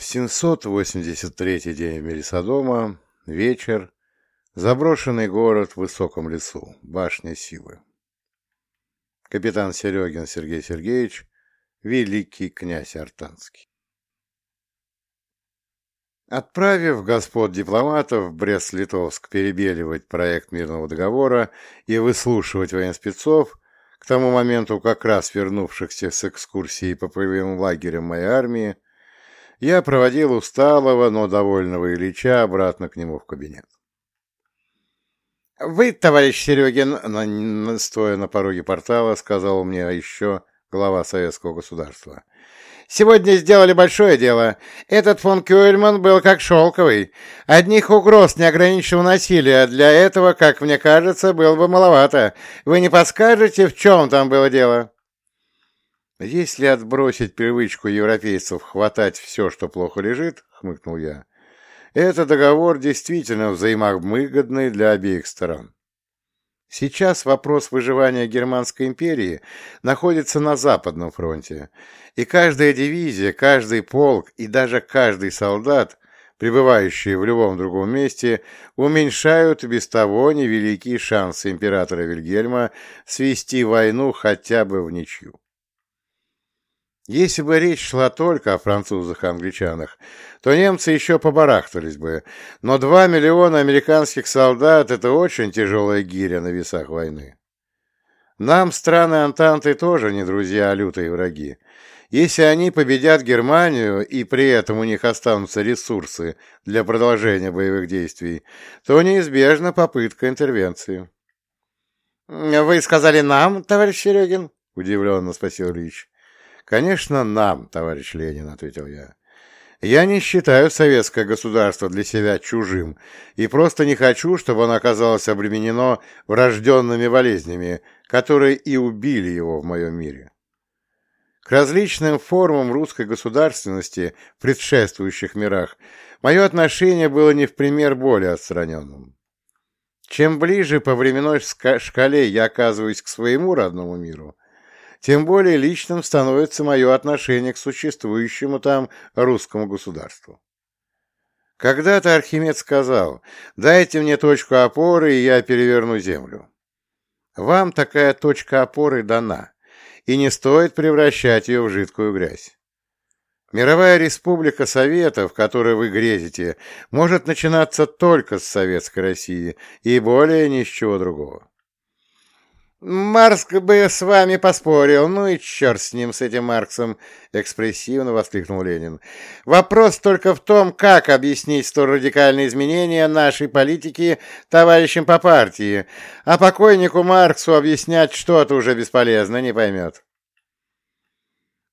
783 день Мелисодома, вечер, заброшенный город в высоком лесу, башня силы. Капитан Серегин Сергей Сергеевич, великий князь Артанский. Отправив господ дипломатов в Брест-Литовск перебеливать проект мирного договора и выслушивать военспецов, к тому моменту как раз вернувшихся с экскурсии по полевым лагерям моей армии, я проводил усталого, но довольного Ильича обратно к нему в кабинет. «Вы, товарищ Серегин, стоя на пороге портала, сказал мне еще глава советского государства. «Сегодня сделали большое дело. Этот фон Кюэльман был как шелковый. Одних угроз неограниченного насилия для этого, как мне кажется, было бы маловато. Вы не подскажете, в чем там было дело?» «Если отбросить привычку европейцев хватать все, что плохо лежит, — хмыкнул я, — это договор действительно взаимовыгодный для обеих сторон. Сейчас вопрос выживания Германской империи находится на Западном фронте, и каждая дивизия, каждый полк и даже каждый солдат, пребывающие в любом другом месте, уменьшают без того невеликие шансы императора Вильгельма свести войну хотя бы в ничью. Если бы речь шла только о французах и англичанах, то немцы еще побарахтались бы, но два миллиона американских солдат — это очень тяжелая гиря на весах войны. Нам страны Антанты тоже не друзья, а лютые враги. Если они победят Германию, и при этом у них останутся ресурсы для продолжения боевых действий, то неизбежна попытка интервенции. — Вы сказали нам, товарищ Серегин? — удивленно спросил Ильич. «Конечно, нам, товарищ Ленин», — ответил я. «Я не считаю советское государство для себя чужим и просто не хочу, чтобы оно оказалось обременено врожденными болезнями, которые и убили его в моем мире». К различным формам русской государственности в предшествующих мирах мое отношение было не в пример более отстраненным. Чем ближе по временной шкале я оказываюсь к своему родному миру, тем более личным становится мое отношение к существующему там русскому государству. Когда-то Архимед сказал, дайте мне точку опоры, и я переверну землю. Вам такая точка опоры дана, и не стоит превращать ее в жидкую грязь. Мировая республика Советов, которой вы грезите, может начинаться только с Советской России и более ни с чего другого. «Маркс бы с вами поспорил, ну и черт с ним, с этим Марксом!» — экспрессивно воскликнул Ленин. «Вопрос только в том, как объяснить столь радикальные изменения нашей политики товарищам по партии, а покойнику Марксу объяснять что-то уже бесполезно, не поймет».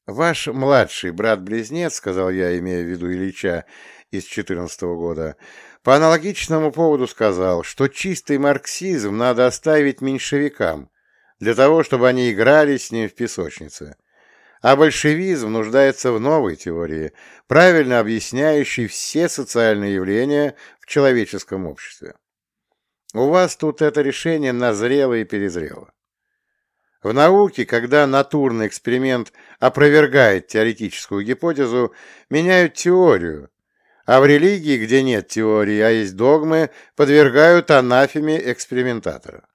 «Ваш младший брат-близнец, — сказал я, имея в виду Ильича из четырнадцатого года, — по аналогичному поводу сказал, что чистый марксизм надо оставить меньшевикам, для того, чтобы они играли с ним в песочнице. А большевизм нуждается в новой теории, правильно объясняющей все социальные явления в человеческом обществе. У вас тут это решение назрело и перезрело. В науке, когда натурный эксперимент опровергает теоретическую гипотезу, меняют теорию, а в религии, где нет теории, а есть догмы, подвергают анафеме экспериментатора.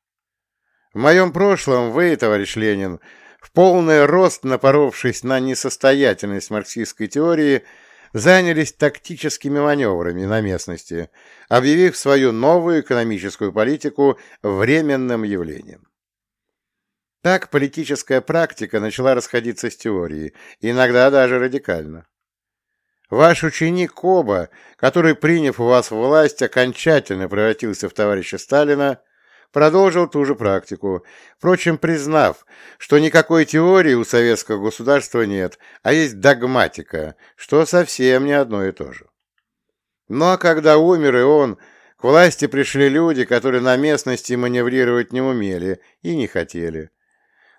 В моем прошлом вы, товарищ Ленин, в полный рост напоровшись на несостоятельность марксистской теории, занялись тактическими маневрами на местности, объявив свою новую экономическую политику временным явлением. Так политическая практика начала расходиться с теорией, иногда даже радикально. Ваш ученик Коба, который, приняв у вас власть, окончательно превратился в товарища Сталина, продолжил ту же практику, впрочем, признав, что никакой теории у советского государства нет, а есть догматика, что совсем не одно и то же. Но когда умер и он, к власти пришли люди, которые на местности маневрировать не умели и не хотели.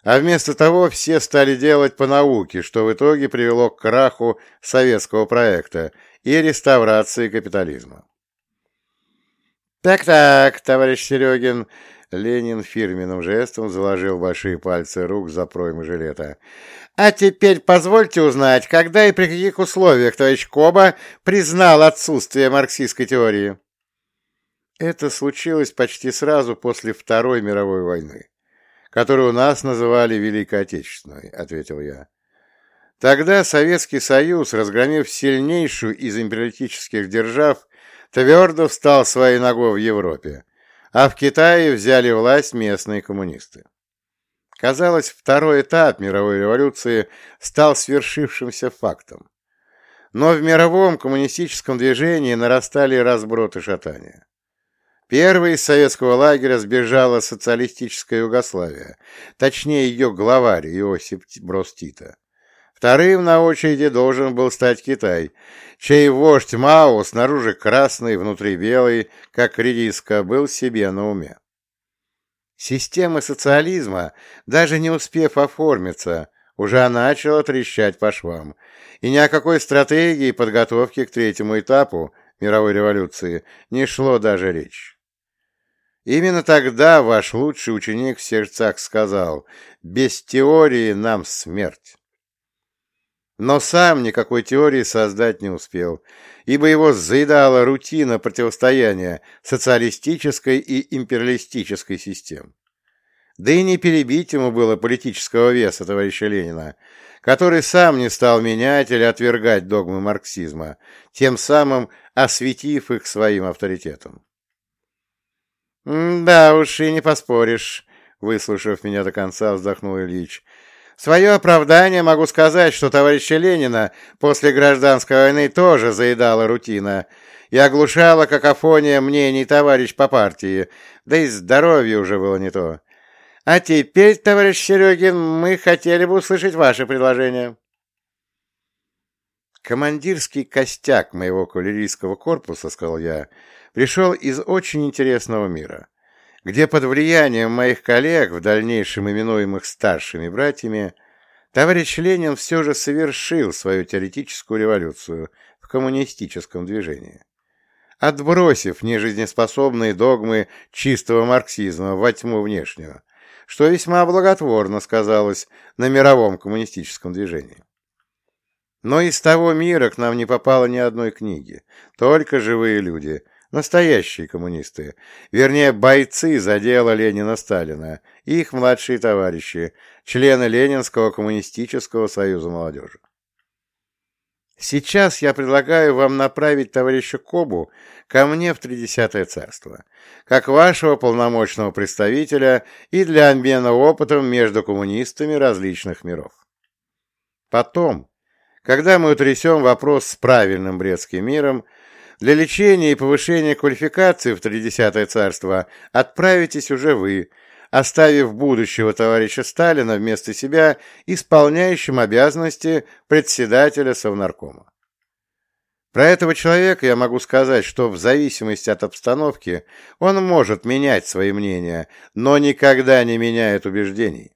А вместо того все стали делать по науке, что в итоге привело к краху советского проекта и реставрации капитализма. «Так-так, товарищ Серегин, Ленин фирменным жестом заложил большие пальцы рук за проймы жилета. «А теперь позвольте узнать, когда и при каких условиях товарищ Коба признал отсутствие марксистской теории?» Это случилось почти сразу после Второй мировой войны, которую у нас называли Великой Отечественной, — ответил я. Тогда Советский Союз, разгромив сильнейшую из империалистических держав, твердо встал своей ногой в Европе, а в Китае взяли власть местные коммунисты. Казалось, второй этап мировой революции стал свершившимся фактом. Но в мировом коммунистическом движении нарастали разброты шатания. Первый из советского лагеря сбежала социалистическая Югославия, точнее ее главарь Иосип Брос Тита. Вторым на очереди должен был стать Китай, чей вождь Мао, снаружи красный, внутри белый, как редиска, был себе на уме. Система социализма, даже не успев оформиться, уже начала трещать по швам, и ни о какой стратегии подготовки к третьему этапу мировой революции не шло даже речь. Именно тогда ваш лучший ученик в сердцах сказал «Без теории нам смерть». Но сам никакой теории создать не успел, ибо его заедала рутина противостояния социалистической и империалистической систем. Да и не перебить ему было политического веса товарища Ленина, который сам не стал менять или отвергать догмы марксизма, тем самым осветив их своим авторитетом. «Да уж, и не поспоришь», — выслушав меня до конца, вздохнул Ильич, — свое оправдание могу сказать, что товарища Ленина после гражданской войны тоже заедала рутина и оглушала какофония мнений товарищ по партии, да и здоровье уже было не то. А теперь, товарищ Серегин, мы хотели бы услышать ваше предложение. Командирский костяк моего кавалерийского корпуса, сказал я, пришел из очень интересного мира где под влиянием моих коллег, в дальнейшем именуемых старшими братьями, товарищ Ленин все же совершил свою теоретическую революцию в коммунистическом движении. Отбросив нежизнеспособные догмы чистого марксизма во тьму внешнюю, что весьма благотворно сказалось на мировом коммунистическом движении. Но из того мира к нам не попало ни одной книги, только живые люди, Настоящие коммунисты, вернее, бойцы за дело Ленина-Сталина и их младшие товарищи, члены Ленинского коммунистического союза молодежи. Сейчас я предлагаю вам направить товарища Кобу ко мне в Тридесятое царство, как вашего полномочного представителя и для обмена опытом между коммунистами различных миров. Потом, когда мы утрясем вопрос с правильным бредским миром, для лечения и повышения квалификации в Тридесятое царство отправитесь уже вы, оставив будущего товарища Сталина вместо себя исполняющим обязанности председателя Совнаркома. Про этого человека я могу сказать, что в зависимости от обстановки он может менять свои мнения, но никогда не меняет убеждений.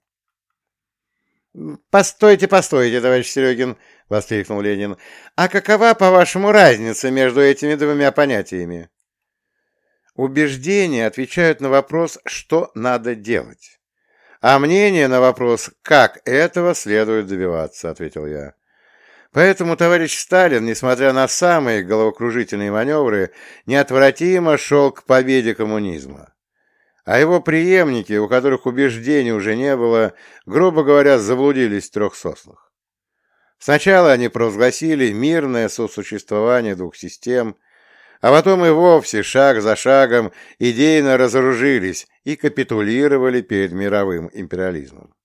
«Постойте, постойте, товарищ Серегин!» — воскликнул Ленин. «А какова, по-вашему, разница между этими двумя понятиями?» Убеждения отвечают на вопрос, что надо делать. А мнение на вопрос, как этого следует добиваться, ответил я. Поэтому товарищ Сталин, несмотря на самые головокружительные маневры, неотвратимо шел к победе коммунизма а его преемники, у которых убеждений уже не было, грубо говоря, заблудились в трех соснах. Сначала они провозгласили мирное сосуществование двух систем, а потом и вовсе шаг за шагом идейно разоружились и капитулировали перед мировым империализмом.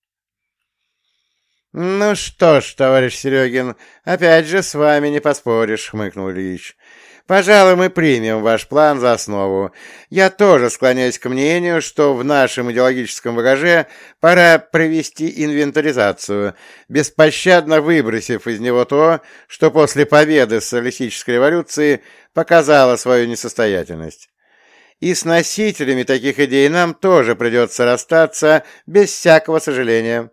«Ну что ж, товарищ Серегин, опять же с вами не поспоришь», — хмыкнул Ильич. Пожалуй, мы примем ваш план за основу. Я тоже склоняюсь к мнению, что в нашем идеологическом багаже пора провести инвентаризацию, беспощадно выбросив из него то, что после победы социалистической революции показало свою несостоятельность. И с носителями таких идей нам тоже придется расстаться без всякого сожаления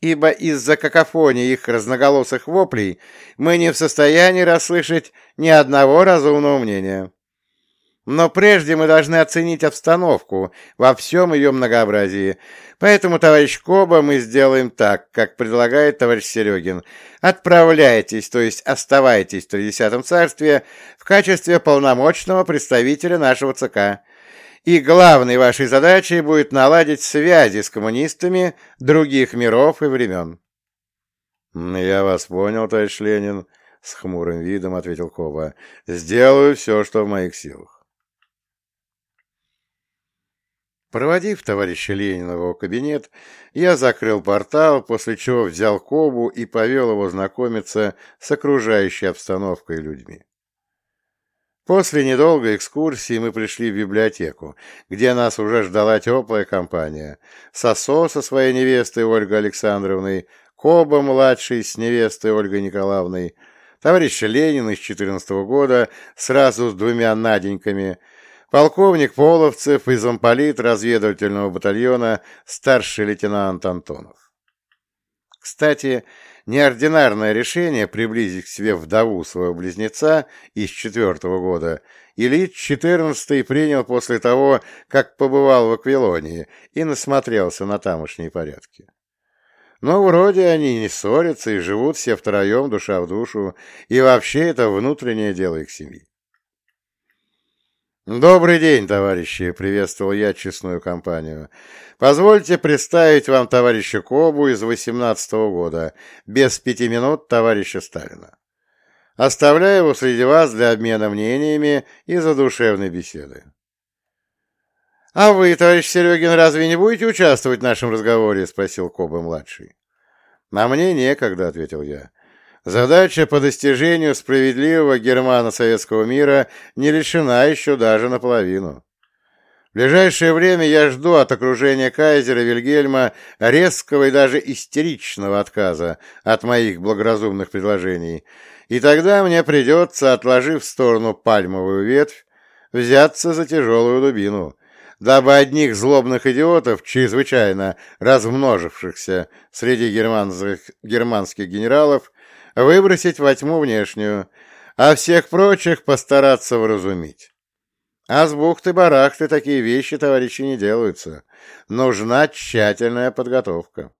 ибо из-за какофонии их разноголосых воплей мы не в состоянии расслышать ни одного разумного мнения. Но прежде мы должны оценить обстановку во всем ее многообразии. Поэтому, товарищ Коба, мы сделаем так, как предлагает товарищ Серегин. Отправляйтесь, то есть оставайтесь в Тридесятом царстве в качестве полномочного представителя нашего ЦК. И главной вашей задачей будет наладить связи с коммунистами других миров и времен. — Я вас понял, товарищ Ленин, — с хмурым видом ответил Коба. — Сделаю все, что в моих силах. Проводив товарища Ленина в его кабинет, я закрыл портал, после чего взял Кобу и повел его знакомиться с окружающей обстановкой и людьми. После недолгой экскурсии мы пришли в библиотеку, где нас уже ждала теплая компания. Сосо со своей невестой Ольгой Александровной, Коба-младший с невестой Ольгой Николаевной, товарищ Ленин из 14 года сразу с двумя Наденьками – Полковник Половцев из замполит разведывательного батальона старший лейтенант Антонов. Кстати, неординарное решение приблизить к себе вдову своего близнеца из четвертого года Ильич XIV принял после того, как побывал в Аквилонии и насмотрелся на тамошние порядки. Но вроде они не ссорятся и живут все втроем душа в душу, и вообще это внутреннее дело их семьи. «Добрый день, товарищи!» — приветствовал я честную компанию. «Позвольте представить вам товарища Кобу из восемнадцатого года, без пяти минут товарища Сталина. Оставляю его среди вас для обмена мнениями и задушевной беседы». «А вы, товарищ Серегин, разве не будете участвовать в нашем разговоре?» — спросил Коба-младший. «На мне некогда», — ответил я. Задача по достижению справедливого германо-советского мира не решена еще даже наполовину. В ближайшее время я жду от окружения кайзера Вильгельма резкого и даже истеричного отказа от моих благоразумных предложений, и тогда мне придется, отложив в сторону пальмовую ветвь, взяться за тяжелую дубину, дабы одних злобных идиотов, чрезвычайно размножившихся среди германских, германских генералов, выбросить во тьму внешнюю, а всех прочих постараться вразумить. А с бухты-барахты такие вещи, товарищи, не делаются. Нужна тщательная подготовка.